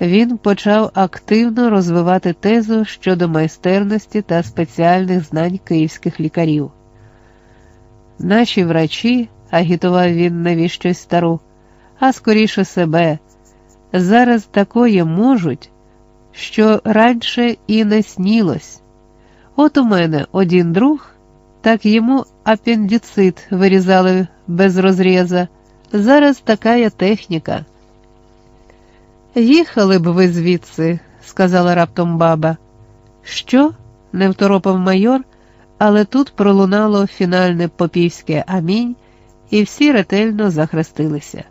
він почав активно розвивати тезу щодо майстерності та спеціальних знань київських лікарів. Наші врачі, агітував він навіщось стару, а скоріше себе, зараз такое можуть, що раніше і не снілось. От у мене один друг, так йому апендицит вирізали без розріза. Зараз така техніка. Їхали б ви звідси, сказала раптом баба. Що? не второпав майор, але тут пролунало фінальне попівське амінь, і всі ретельно захрестилися.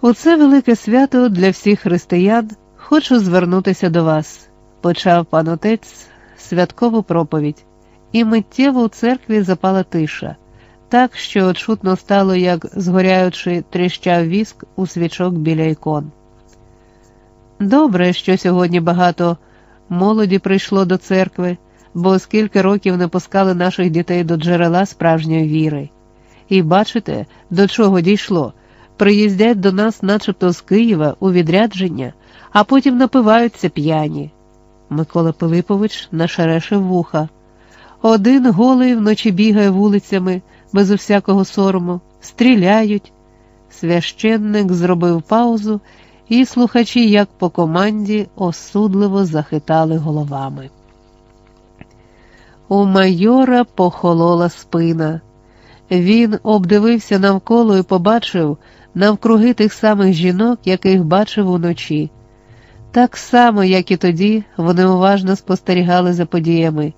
У це велике свято для всіх християн хочу звернутися до вас, почав пан отець святкову проповідь, і миттєво у церкві запала тиша, так що чутно стало, як згоряючи, тріщав віск у свічок біля ікон. Добре, що сьогодні багато молоді прийшло до церкви, бо скільки років не пускали наших дітей до джерела справжньої віри. І бачите, до чого дійшло. Приїздять до нас, начебто з Києва, у відрядження, а потім напиваються п'яні. Микола Пилипович нашерешив вуха. Один голий вночі бігає вулицями, без усякого сорому, стріляють. Священник зробив паузу і слухачі, як по команді, осудливо захитали головами. У майора похолола спина. Він обдивився навколо і побачив навкруги тих самих жінок, яких бачив уночі. Так само, як і тоді, вони уважно спостерігали за подіями.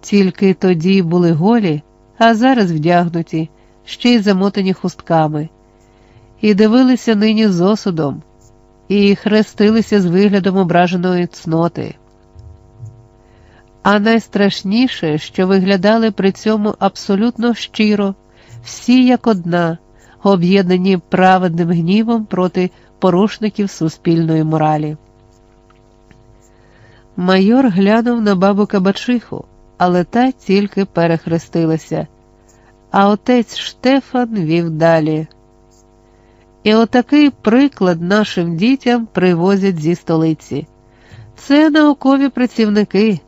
Тільки тоді були голі, а зараз вдягнуті, ще й замотані хустками, і дивилися нині з осудом і хрестилися з виглядом ображеної цноти. А найстрашніше, що виглядали при цьому абсолютно щиро, всі як одна, об'єднані праведним гнівом проти порушників суспільної моралі. Майор глянув на бабу Кабачиху, але та тільки перехрестилася, а отець Штефан вів далі. І отакий приклад нашим дітям привозять зі столиці. Це наукові працівники,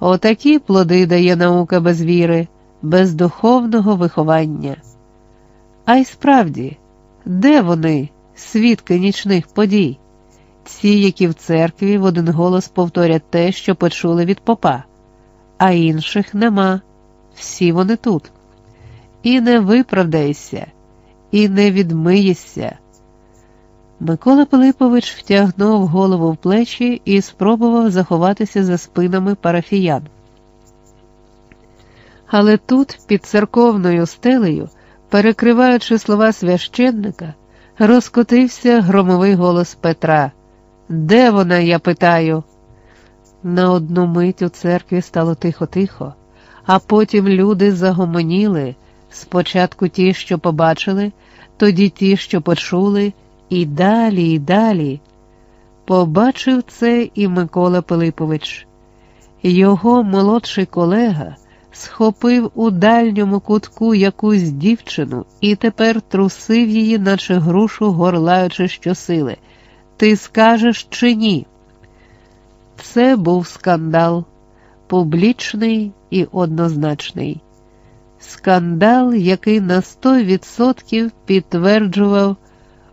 отакі плоди дає наука без віри, без духовного виховання. А й справді, де вони, свідки нічних подій? Ці, які в церкві в один голос повторять те, що почули від попа, а інших нема, всі вони тут. І не виправдаєшся і не відмиєшся. Микола Пилипович втягнув голову в плечі і спробував заховатися за спинами парафіян. Але тут, під церковною стелею, перекриваючи слова священника, розкотився громовий голос Петра. Де вона, я питаю? На одну мить у церкві стало тихо-тихо, а потім люди загомоніли спочатку ті, що побачили, тоді ті, що почули, і далі, і далі. Побачив це і Микола Пилипович. Його молодший колега схопив у дальньому кутку якусь дівчину і тепер трусив її, наче грушу, горлаючи щосили. Ти скажеш чи ні? Це був скандал, публічний і однозначний. Скандал, який на сто відсотків підтверджував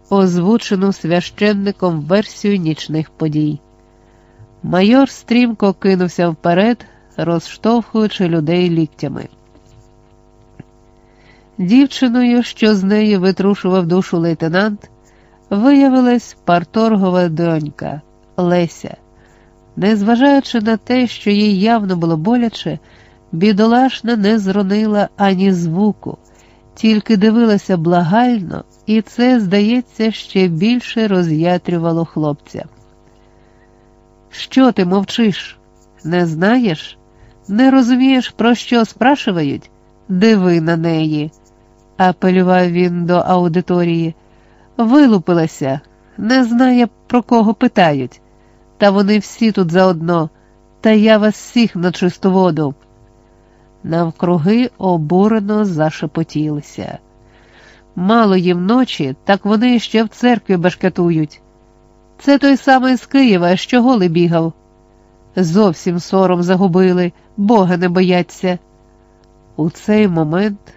озвучену священником версію нічних подій. Майор стрімко кинувся вперед, розштовхуючи людей ліктями. Дівчиною, що з неї витрушував душу лейтенант, виявилась парторгова донька Леся. Незважаючи на те, що їй явно було боляче, бідолашна не зронила ані звуку, тільки дивилася благально, і це, здається, ще більше роз'ятрювало хлопця. Що ти мовчиш? Не знаєш? Не розумієш, про що спрашивають? Диви на неї, апелював він до аудиторії. Вилупилася, не знає, про кого питають. Та вони всі тут заодно, та я вас всіх на чисту воду. Навкруги обурено зашепотілися. Мало їм ночі, так вони ще в церкві башкетують. Це той самий з Києва, що голий бігав. Зовсім сором загубили, Бога не бояться. У цей момент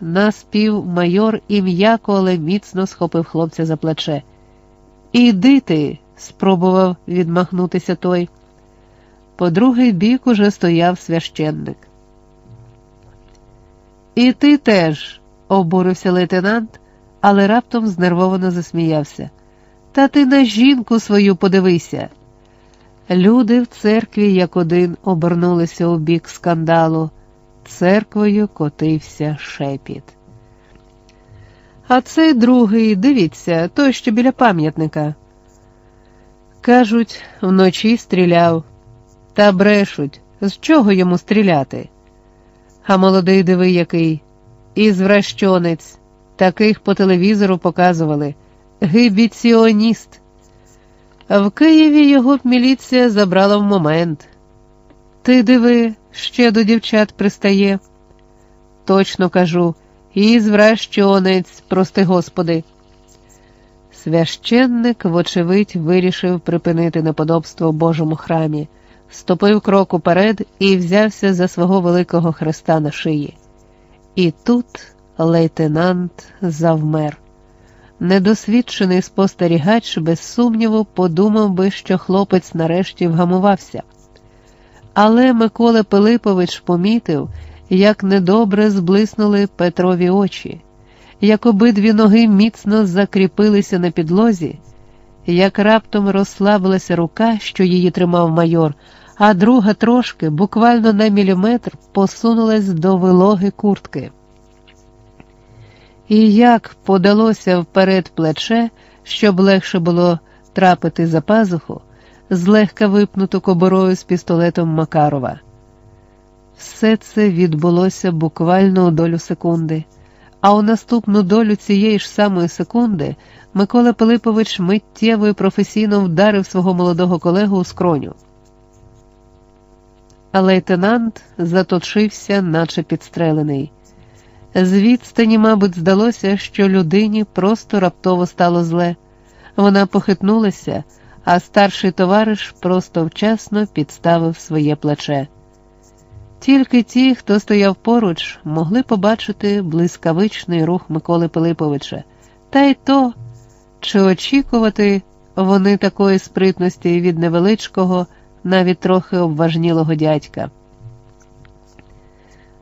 наспів майор і м'яко, але міцно схопив хлопця за плече. Іди ти, спробував відмахнутися той. По другий бік уже стояв священник. І ти теж, обурився лейтенант, але раптом знервовано засміявся. Та ти на жінку свою подивися. Люди в церкві як один обернулися у бік скандалу. Церквою котився шепіт. А цей другий, дивіться, той, що біля пам'ятника. Кажуть, вночі стріляв, та брешуть, з чого йому стріляти? А молодий диви який, ізвращонець, таких по телевізору показували, гибіціоніст. В Києві його б міліція забрала в момент. Ти диви, ще до дівчат пристає. Точно кажу, і звращонець, прости господи. Священник, вочевидь, вирішив припинити неподобство Божому храмі, ступив крок уперед і взявся за свого великого хреста на шиї. І тут лейтенант завмер. Недосвідчений спостерігач, без сумніву, подумав би, що хлопець нарешті вгамувався. Але Микола Пилипович помітив, як недобре зблиснули Петрові очі, як обидві ноги міцно закріпилися на підлозі, як раптом розслабилася рука, що її тримав майор, а друга трошки, буквально на міліметр, посунулась до вилоги куртки. І як подалося вперед плече, щоб легше було трапити за пазуху, злегка випнуту коборою з пістолетом Макарова. Все це відбулося буквально у долю секунди, а у наступну долю цієї ж самої секунди Микола Пилипович миттєво і професійно вдарив свого молодого колегу у скроню. А лейтенант заточився, наче підстрелений. З відстані, мабуть, здалося, що людині просто раптово стало зле. Вона похитнулася, а старший товариш просто вчасно підставив своє плече. Тільки ті, хто стояв поруч, могли побачити блискавичний рух Миколи Пилиповича, та й то, чи очікувати вони такої спритності від невеличкого, навіть трохи обважнілого дядька.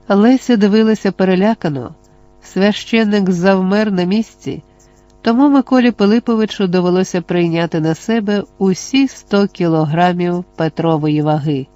Леся дивилася перелякано, священник завмер на місці, тому Миколі Пилиповичу довелося прийняти на себе усі 100 кілограмів Петрової ваги.